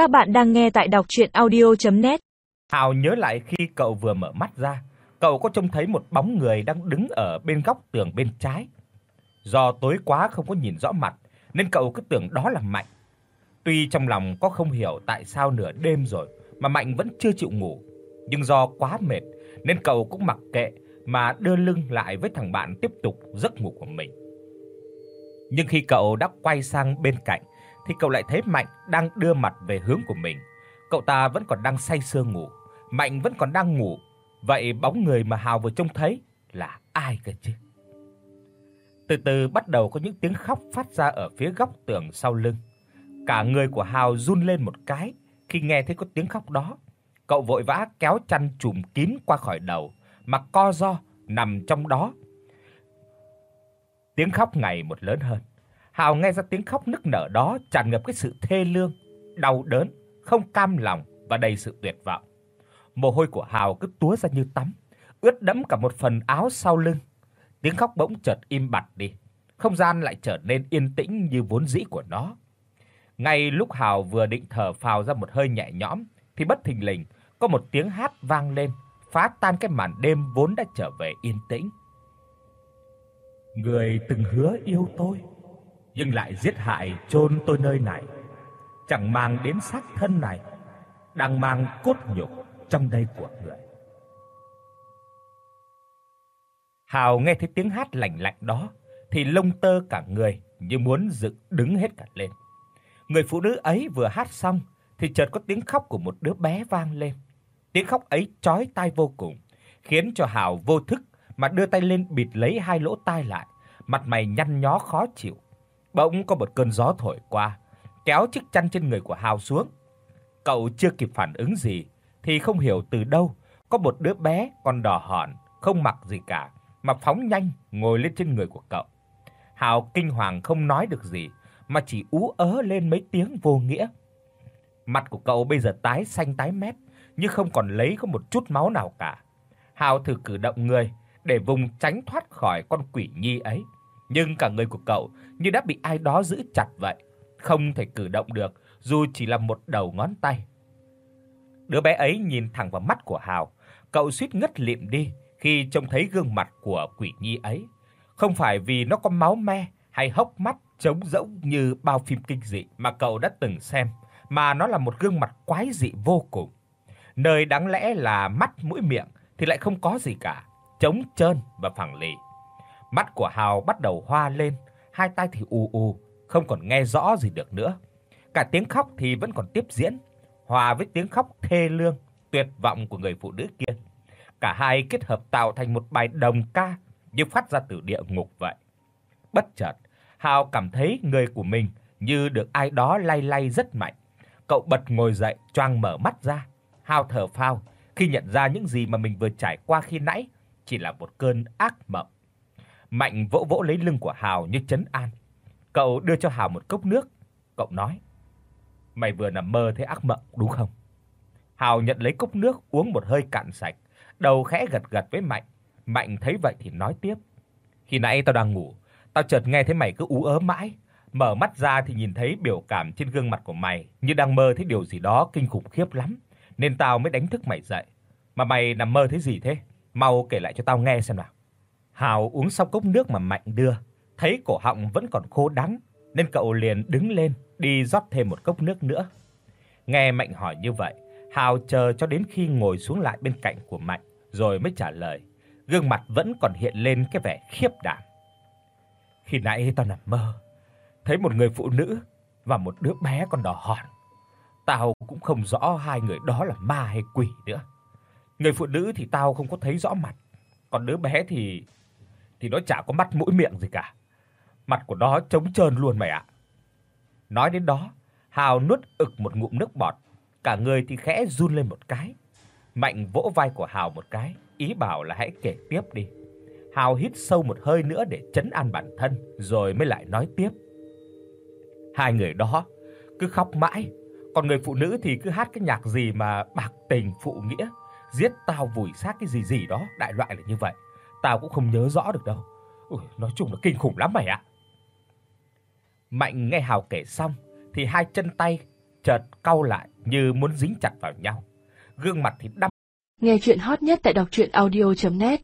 Các bạn đang nghe tại đọc audio net Hào nhớ lại khi cậu vừa mở mắt ra, cậu có trông thấy một bóng người đang đứng ở bên góc tường bên trái. Do tối quá không có nhìn rõ mặt nên cậu cứ tưởng đó là Mạnh. Tuy trong lòng có không hiểu tại sao nửa đêm rồi mà Mạnh vẫn chưa chịu ngủ, nhưng do quá mệt nên cậu cũng mặc kệ mà đưa lưng lại với thằng bạn tiếp tục giấc ngủ của mình. Nhưng khi cậu đã quay sang bên cạnh thì cậu lại thấy Mạnh đang đưa mặt về hướng của mình. Cậu ta vẫn còn đang say sưa ngủ, Mạnh vẫn còn đang ngủ. Vậy bóng người mà Hào vừa trông thấy là ai cơ chứ? Từ từ bắt đầu có những tiếng khóc phát ra ở phía góc tường sau lưng. Cả người của Hào run lên một cái khi nghe thấy có tiếng khóc đó. Cậu vội vã kéo chăn trùm kín qua khỏi đầu, mặc co ro nằm trong đó. Tiếng khóc ngày một lớn hơn. Hào nghe ra tiếng khóc nức nở đó tràn ngập cái sự thê lương, đau đớn, không cam lòng và đầy sự tuyệt vọng. Mồ hôi của Hào cứ túa ra như tắm, ướt đẫm cả một phần áo sau lưng. Tiếng khóc bỗng chợt im bặt đi, không gian lại trở nên yên tĩnh như vốn dĩ của nó. Ngay lúc Hào vừa định thở phào ra một hơi nhẹ nhõm thì bất thình lình có một tiếng hát vang lên, phá tan cái màn đêm vốn đã trở về yên tĩnh. Người từng hứa yêu tôi, nhưng lại giết hại chôn tôi nơi này, chẳng mang đến xác thân này, đang mang cốt nhục trong đây của người. Hào nghe thấy tiếng hát lạnh lạnh đó thì lông tơ cả người như muốn dựng đứng hết cả lên. Người phụ nữ ấy vừa hát xong thì chợt có tiếng khóc của một đứa bé vang lên. Tiếng khóc ấy chói tai vô cùng, khiến cho Hào vô thức mà đưa tay lên bịt lấy hai lỗ tai lại, mặt mày nhăn nhó khó chịu Bỗng có một cơn gió thổi qua, kéo chiếc chăn trên người của Hào xuống. Cậu chưa kịp phản ứng gì thì không hiểu từ đâu có một đứa bé còn đỏ hòn, không mặc gì cả mà phóng nhanh ngồi lên trên người của cậu. Hào kinh hoàng không nói được gì mà chỉ ú ớ lên mấy tiếng vô nghĩa. Mặt của cậu bây giờ tái xanh tái mét, nhưng không còn lấy có một chút máu nào cả. Hào thử cử động người để vùng tránh thoát khỏi con quỷ nhi ấy nhưng cả người của cậu như đã bị ai đó giữ chặt vậy, không thể cử động được dù chỉ là một đầu ngón tay. Đứa bé ấy nhìn thẳng vào mắt của Hào, cậu suýt ngất lịm đi khi trông thấy gương mặt của quỷ nhi ấy, không phải vì nó có máu me hay hốc mắt trống rỗng như bao phim kinh dị mà cậu đã từng xem, mà nó là một gương mặt quái dị vô cùng. Nơi đáng lẽ là mắt mũi miệng thì lại không có gì cả, trống trơn và phẳng lì. Mắt của Hào bắt đầu hoa lên, hai tay thì ù ù, không còn nghe rõ gì được nữa. Cả tiếng khóc thì vẫn còn tiếp diễn, hòa với tiếng khóc thê lương, tuyệt vọng của người phụ nữ kia. Cả hai kết hợp tạo thành một bài đồng ca như phát ra từ địa ngục vậy. Bất chợt, Hào cảm thấy người của mình như được ai đó lay lay rất mạnh. Cậu bật ngồi dậy, choang mở mắt ra. Hào thở phào khi nhận ra những gì mà mình vừa trải qua khi nãy chỉ là một cơn ác mộng mạnh vỗ vỗ lấy lưng của Hào như trấn an. Cậu đưa cho Hào một cốc nước, cậu nói: "Mày vừa nằm mơ thấy ác mộng đúng không?" Hào nhận lấy cốc nước uống một hơi cạn sạch, đầu khẽ gật gật với Mạnh. Mạnh thấy vậy thì nói tiếp: "Khi nãy tao đang ngủ, tao chợt nghe thấy mày cứ ú ớ mãi, mở mắt ra thì nhìn thấy biểu cảm trên gương mặt của mày như đang mơ thấy điều gì đó kinh khủng khiếp lắm, nên tao mới đánh thức mày dậy. Mà mày nằm mơ thấy gì thế? Mau kể lại cho tao nghe xem nào." Hào uống xong cốc nước mà Mạnh đưa, thấy cổ họng vẫn còn khô đắng nên cậu liền đứng lên đi rót thêm một cốc nước nữa. Nghe Mạnh hỏi như vậy, Hào chờ cho đến khi ngồi xuống lại bên cạnh của Mạnh rồi mới trả lời, gương mặt vẫn còn hiện lên cái vẻ khiếp đảm. Khi nãy tao nằm mơ, thấy một người phụ nữ và một đứa bé còn đỏ hòn. Tao cũng không rõ hai người đó là ma hay quỷ nữa. Người phụ nữ thì tao không có thấy rõ mặt, còn đứa bé thì thì nó chả có mắt mũi miệng gì cả. Mặt của nó trống trơn luôn mày ạ. Nói đến đó, Hào nuốt ực một ngụm nước bọt, cả người thì khẽ run lên một cái. Mạnh vỗ vai của Hào một cái, ý bảo là hãy kể tiếp đi. Hào hít sâu một hơi nữa để trấn an bản thân rồi mới lại nói tiếp. Hai người đó cứ khóc mãi, còn người phụ nữ thì cứ hát cái nhạc gì mà bạc tình phụ nghĩa, giết tao vùi xác cái gì gì đó, đại loại là như vậy. Tao cũng không nhớ rõ được đâu. Ui, nói chung là kinh khủng lắm mày ạ. Mạnh nghe Hào kể xong thì hai chân tay chợt cau lại như muốn dính chặt vào nhau. Gương mặt thì đăm. Nghe truyện hot nhất tại doctruyenaudio.net